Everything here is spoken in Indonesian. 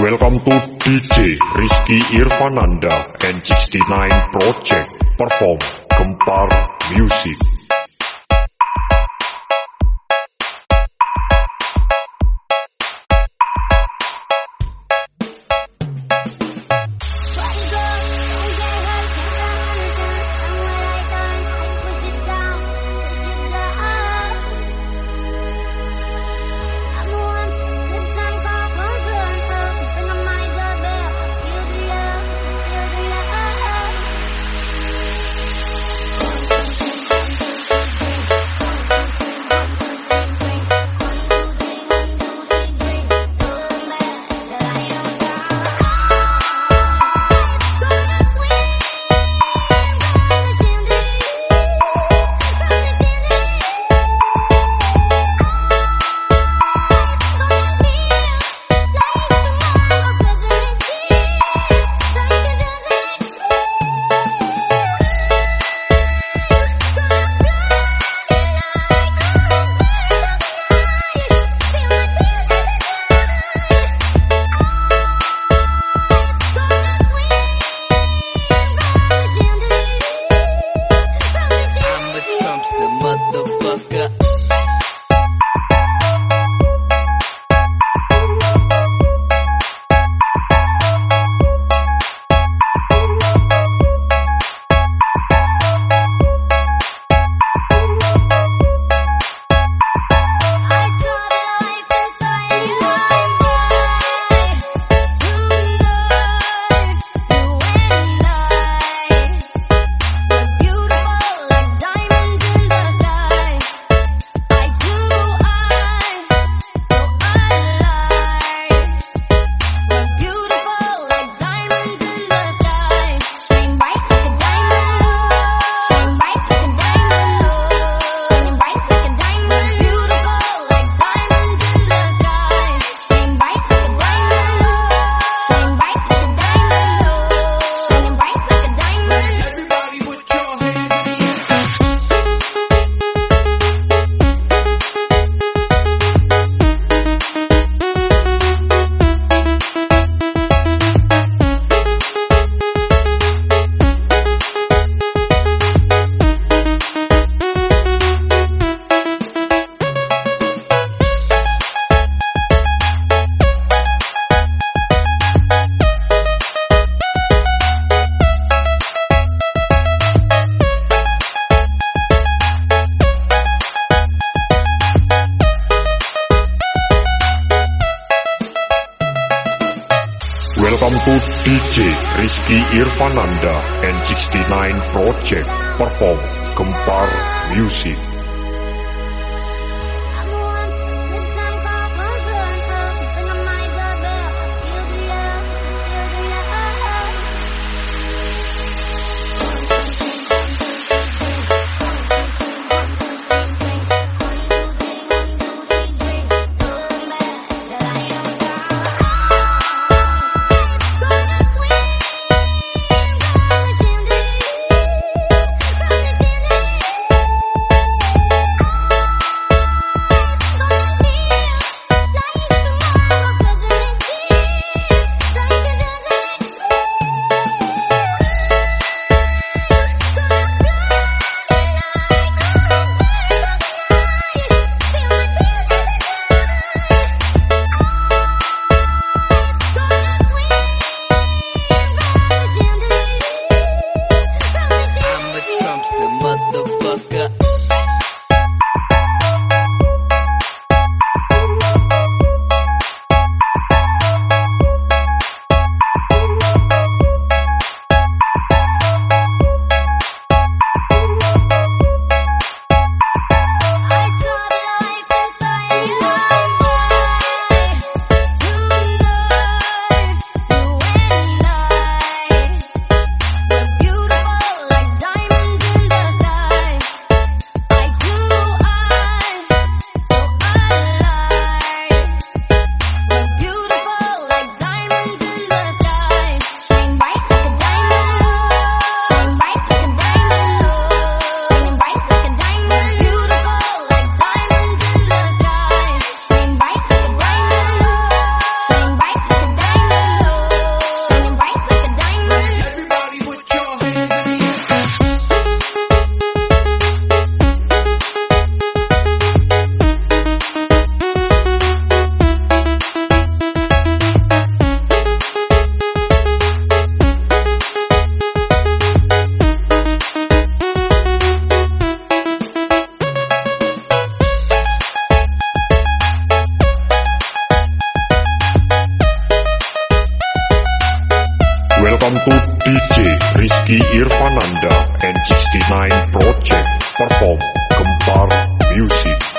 Welcome to DJ Rizky Irfananda and 69 Project perform Gempar Music. DJ Rizky Irfananda and 69 Project perform Gempar Music. welcome to DJ Rizky Irfananda and 69 Project Perform Gempar Music.